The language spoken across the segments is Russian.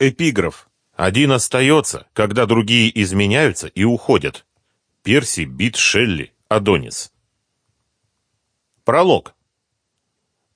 Эпиграф. Один остается, когда другие изменяются и уходят. Перси Бит Шелли, Адонис. Пролог.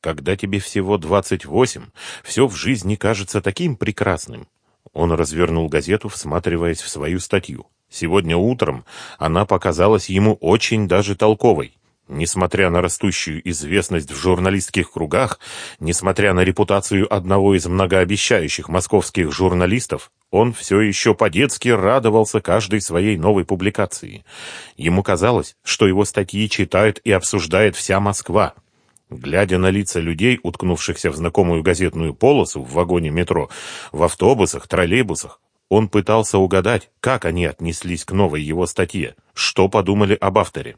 Когда тебе всего 28, все в жизни кажется таким прекрасным. Он развернул газету, всматриваясь в свою статью. Сегодня утром она показалась ему очень даже толковой. Несмотря на растущую известность в журналистских кругах, несмотря на репутацию одного из многообещающих московских журналистов, он все еще по-детски радовался каждой своей новой публикации. Ему казалось, что его статьи читает и обсуждает вся Москва. Глядя на лица людей, уткнувшихся в знакомую газетную полосу в вагоне метро, в автобусах, троллейбусах, он пытался угадать, как они отнеслись к новой его статье, что подумали об авторе.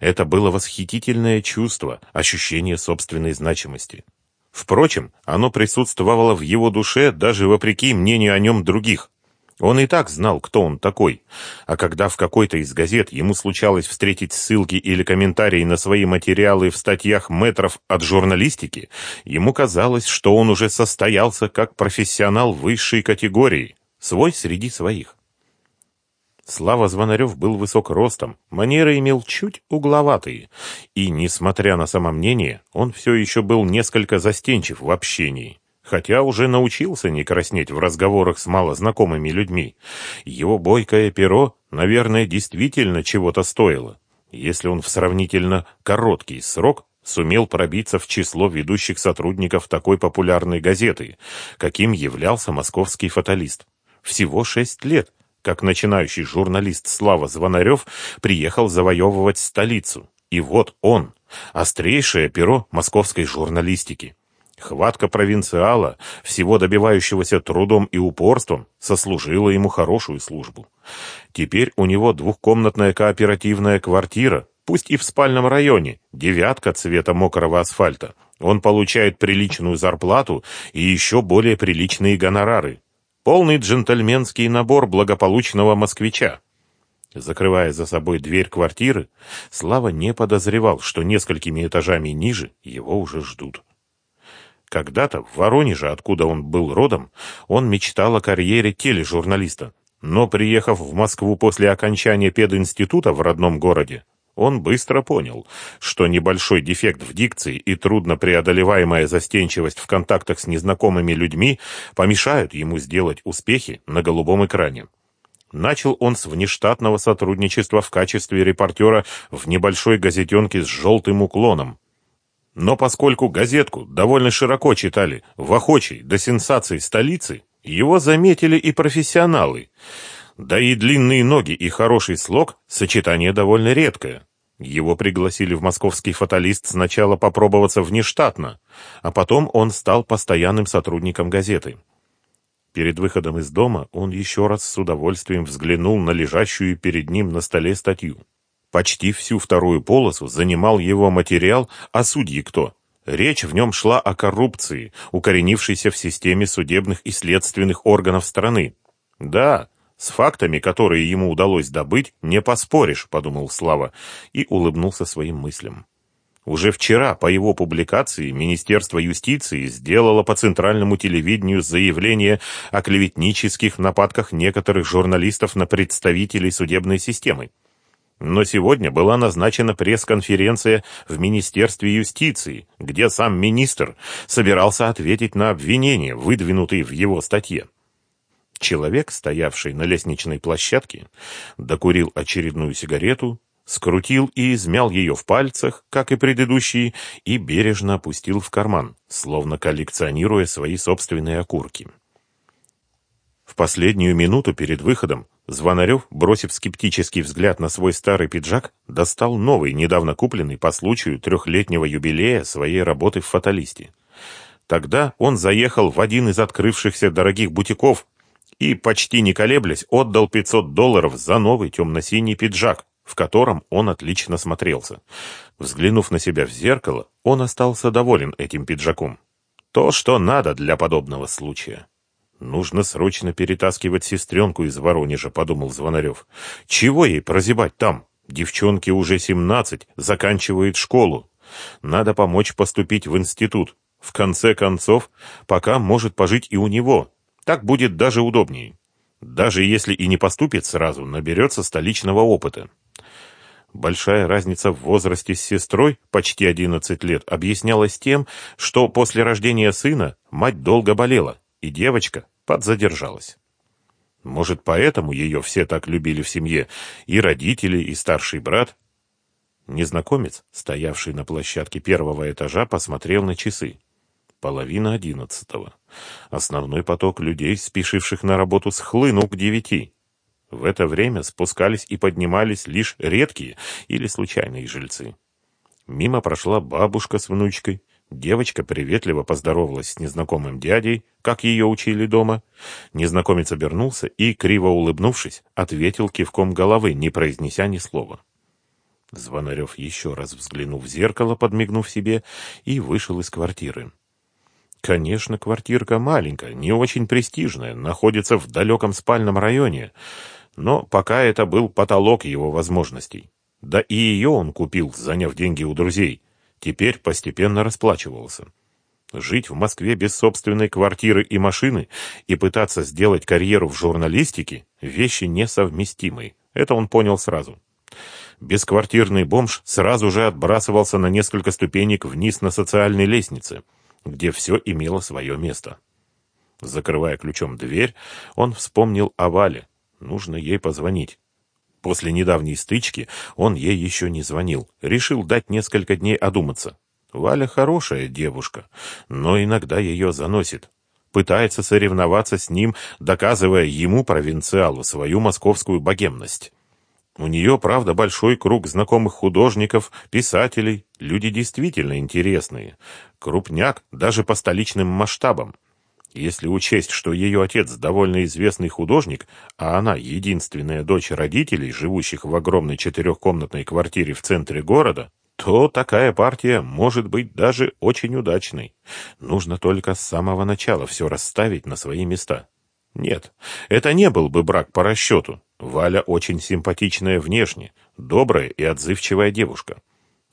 Это было восхитительное чувство, ощущение собственной значимости. Впрочем, оно присутствовало в его душе даже вопреки мнению о нем других. Он и так знал, кто он такой. А когда в какой-то из газет ему случалось встретить ссылки или комментарии на свои материалы в статьях метров от журналистики, ему казалось, что он уже состоялся как профессионал высшей категории, свой среди своих. Слава Звонарев был высок ростом, манеры имел чуть угловатые, и, несмотря на самомнение, он все еще был несколько застенчив в общении, хотя уже научился не краснеть в разговорах с малознакомыми людьми. Его бойкое перо, наверное, действительно чего-то стоило, если он в сравнительно короткий срок сумел пробиться в число ведущих сотрудников такой популярной газеты, каким являлся московский фаталист. Всего шесть лет — как начинающий журналист Слава Звонарев приехал завоевывать столицу. И вот он, острейшее перо московской журналистики. Хватка провинциала, всего добивающегося трудом и упорством, сослужила ему хорошую службу. Теперь у него двухкомнатная кооперативная квартира, пусть и в спальном районе, девятка цвета мокрого асфальта. Он получает приличную зарплату и еще более приличные гонорары. Полный джентльменский набор благополучного москвича. Закрывая за собой дверь квартиры, Слава не подозревал, что несколькими этажами ниже его уже ждут. Когда-то в Воронеже, откуда он был родом, он мечтал о карьере тележурналиста. Но, приехав в Москву после окончания пединститута в родном городе, он быстро понял, что небольшой дефект в дикции и трудно преодолеваемая застенчивость в контактах с незнакомыми людьми помешают ему сделать успехи на голубом экране. Начал он с внештатного сотрудничества в качестве репортера в небольшой газетенке с желтым уклоном. Но поскольку газетку довольно широко читали в охочей до сенсаций столицы, его заметили и профессионалы – да и длинные ноги и хороший слог – сочетание довольно редкое. Его пригласили в московский фаталист сначала попробоваться внештатно, а потом он стал постоянным сотрудником газеты. Перед выходом из дома он еще раз с удовольствием взглянул на лежащую перед ним на столе статью. Почти всю вторую полосу занимал его материал «А судьи кто?». Речь в нем шла о коррупции, укоренившейся в системе судебных и следственных органов страны. Да, с фактами, которые ему удалось добыть, не поспоришь, подумал Слава и улыбнулся своим мыслям. Уже вчера по его публикации Министерство юстиции сделало по центральному телевидению заявление о клеветнических нападках некоторых журналистов на представителей судебной системы. Но сегодня была назначена пресс-конференция в Министерстве юстиции, где сам министр собирался ответить на обвинения, выдвинутые в его статье. Человек, стоявший на лестничной площадке, докурил очередную сигарету, скрутил и измял ее в пальцах, как и предыдущие, и бережно опустил в карман, словно коллекционируя свои собственные окурки. В последнюю минуту перед выходом Звонарев, бросив скептический взгляд на свой старый пиджак, достал новый, недавно купленный по случаю трехлетнего юбилея своей работы в «Фаталисте». Тогда он заехал в один из открывшихся дорогих бутиков и, почти не колеблясь, отдал 500 долларов за новый темно-синий пиджак, в котором он отлично смотрелся. Взглянув на себя в зеркало, он остался доволен этим пиджаком. То, что надо для подобного случая. «Нужно срочно перетаскивать сестренку из Воронежа», — подумал Звонарев. «Чего ей прозябать там? Девчонке уже семнадцать, заканчивает школу. Надо помочь поступить в институт. В конце концов, пока может пожить и у него, Так будет даже удобнее. Даже если и не поступит сразу, наберется столичного опыта. Большая разница в возрасте с сестрой, почти 11 лет, объяснялась тем, что после рождения сына мать долго болела, и девочка подзадержалась. Может, поэтому ее все так любили в семье, и родители, и старший брат? Незнакомец, стоявший на площадке первого этажа, посмотрел на часы. Половина одиннадцатого. Основной поток людей, спешивших на работу, схлынул к девяти. В это время спускались и поднимались лишь редкие или случайные жильцы. Мимо прошла бабушка с внучкой. Девочка приветливо поздоровалась с незнакомым дядей, как ее учили дома. Незнакомец обернулся и, криво улыбнувшись, ответил кивком головы, не произнеся ни слова. Звонарев еще раз взглянул в зеркало, подмигнув себе, и вышел из квартиры. Конечно, квартирка маленькая, не очень престижная, находится в далеком спальном районе, но пока это был потолок его возможностей. Да и ее он купил, заняв деньги у друзей. Теперь постепенно расплачивался. Жить в Москве без собственной квартиры и машины и пытаться сделать карьеру в журналистике – вещи несовместимые. Это он понял сразу. Бесквартирный бомж сразу же отбрасывался на несколько ступенек вниз на социальной лестнице – где все имело свое место. Закрывая ключом дверь, он вспомнил о Вале. Нужно ей позвонить. После недавней стычки он ей еще не звонил. Решил дать несколько дней одуматься. Валя хорошая девушка, но иногда ее заносит. Пытается соревноваться с ним, доказывая ему, провинциалу, свою московскую богемность. У нее, правда, большой круг знакомых художников, писателей, люди действительно интересные. Крупняк даже по столичным масштабам. Если учесть, что ее отец довольно известный художник, а она единственная дочь родителей, живущих в огромной четырехкомнатной квартире в центре города, то такая партия может быть даже очень удачной. Нужно только с самого начала все расставить на свои места. Нет, это не был бы брак по расчету. Валя очень симпатичная внешне, добрая и отзывчивая девушка.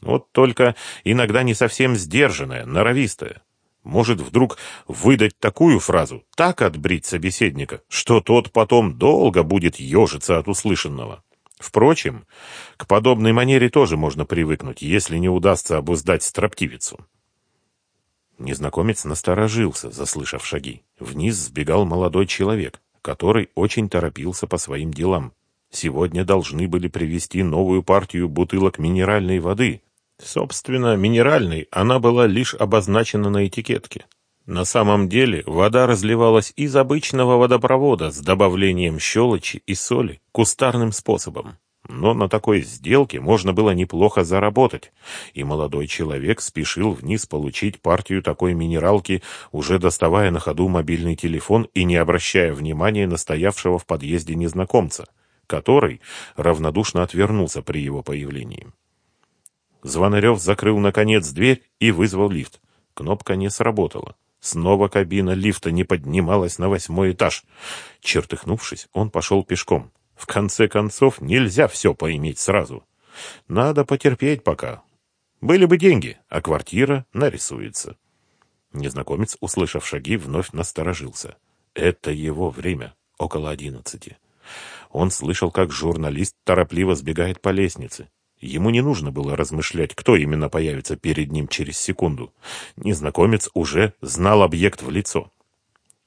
Вот только иногда не совсем сдержанная, норовистая. Может вдруг выдать такую фразу, так отбрить собеседника, что тот потом долго будет ежиться от услышанного. Впрочем, к подобной манере тоже можно привыкнуть, если не удастся обуздать строптивицу. Незнакомец насторожился, заслышав шаги. Вниз сбегал молодой человек который очень торопился по своим делам. Сегодня должны были привезти новую партию бутылок минеральной воды. Собственно, минеральной она была лишь обозначена на этикетке. На самом деле вода разливалась из обычного водопровода с добавлением щелочи и соли кустарным способом. Но на такой сделке можно было неплохо заработать, и молодой человек спешил вниз получить партию такой минералки, уже доставая на ходу мобильный телефон и не обращая внимания на стоявшего в подъезде незнакомца, который равнодушно отвернулся при его появлении. Звонарев закрыл, наконец, дверь и вызвал лифт. Кнопка не сработала. Снова кабина лифта не поднималась на восьмой этаж. Чертыхнувшись, он пошел пешком. В конце концов, нельзя все поиметь сразу. Надо потерпеть пока. Были бы деньги, а квартира нарисуется. Незнакомец, услышав шаги, вновь насторожился. Это его время, около одиннадцати. Он слышал, как журналист торопливо сбегает по лестнице. Ему не нужно было размышлять, кто именно появится перед ним через секунду. Незнакомец уже знал объект в лицо.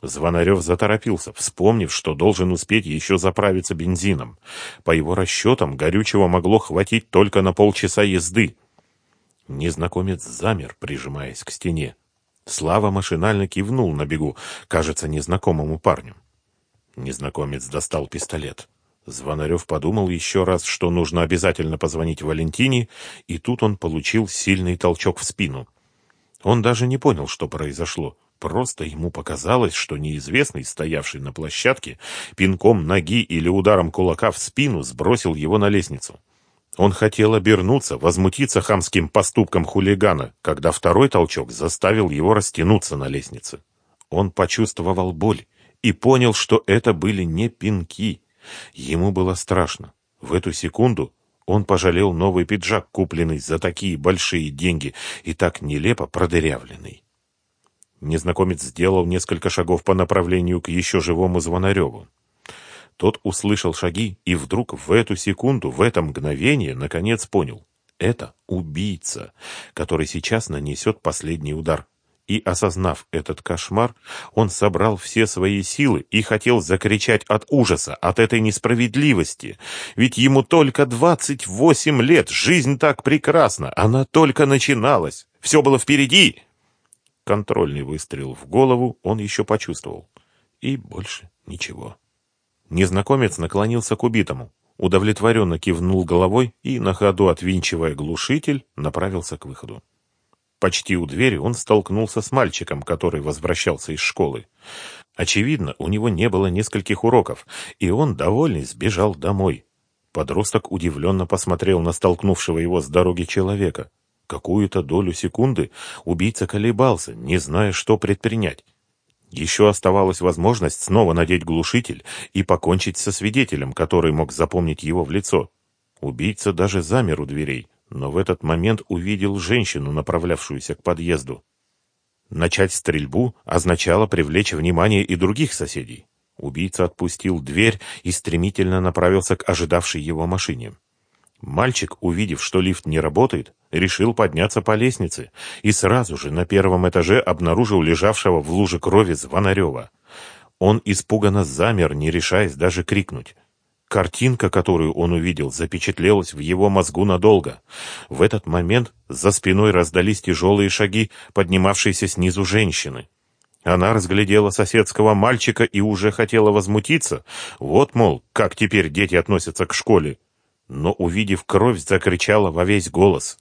Звонарев заторопился, вспомнив, что должен успеть еще заправиться бензином. По его расчетам, горючего могло хватить только на полчаса езды. Незнакомец замер, прижимаясь к стене. Слава машинально кивнул на бегу, кажется, незнакомому парню. Незнакомец достал пистолет. Звонарев подумал еще раз, что нужно обязательно позвонить Валентине, и тут он получил сильный толчок в спину. Он даже не понял, что произошло. Просто ему показалось, что неизвестный, стоявший на площадке, пинком ноги или ударом кулака в спину сбросил его на лестницу. Он хотел обернуться, возмутиться хамским поступком хулигана, когда второй толчок заставил его растянуться на лестнице. Он почувствовал боль и понял, что это были не пинки. Ему было страшно. В эту секунду он пожалел новый пиджак, купленный за такие большие деньги и так нелепо продырявленный. Незнакомец сделал несколько шагов по направлению к еще живому Звонареву. Тот услышал шаги и вдруг в эту секунду, в это мгновение, наконец понял. Это убийца, который сейчас нанесет последний удар. И, осознав этот кошмар, он собрал все свои силы и хотел закричать от ужаса, от этой несправедливости. Ведь ему только двадцать восемь лет, жизнь так прекрасна, она только начиналась, все было впереди. Контрольный выстрел в голову он еще почувствовал. И больше ничего. Незнакомец наклонился к убитому, удовлетворенно кивнул головой и, на ходу отвинчивая глушитель, направился к выходу. Почти у двери он столкнулся с мальчиком, который возвращался из школы. Очевидно, у него не было нескольких уроков, и он, довольный, сбежал домой. Подросток удивленно посмотрел на столкнувшего его с дороги человека. Какую-то долю секунды убийца колебался, не зная, что предпринять. Еще оставалась возможность снова надеть глушитель и покончить со свидетелем, который мог запомнить его в лицо. Убийца даже замер у дверей, но в этот момент увидел женщину, направлявшуюся к подъезду. Начать стрельбу означало привлечь внимание и других соседей. Убийца отпустил дверь и стремительно направился к ожидавшей его машине. Мальчик, увидев, что лифт не работает, решил подняться по лестнице и сразу же на первом этаже обнаружил лежавшего в луже крови Звонарева. Он испуганно замер, не решаясь даже крикнуть. Картинка, которую он увидел, запечатлелась в его мозгу надолго. В этот момент за спиной раздались тяжелые шаги, поднимавшиеся снизу женщины. Она разглядела соседского мальчика и уже хотела возмутиться. Вот, мол, как теперь дети относятся к школе но, увидев кровь, закричала во весь голос.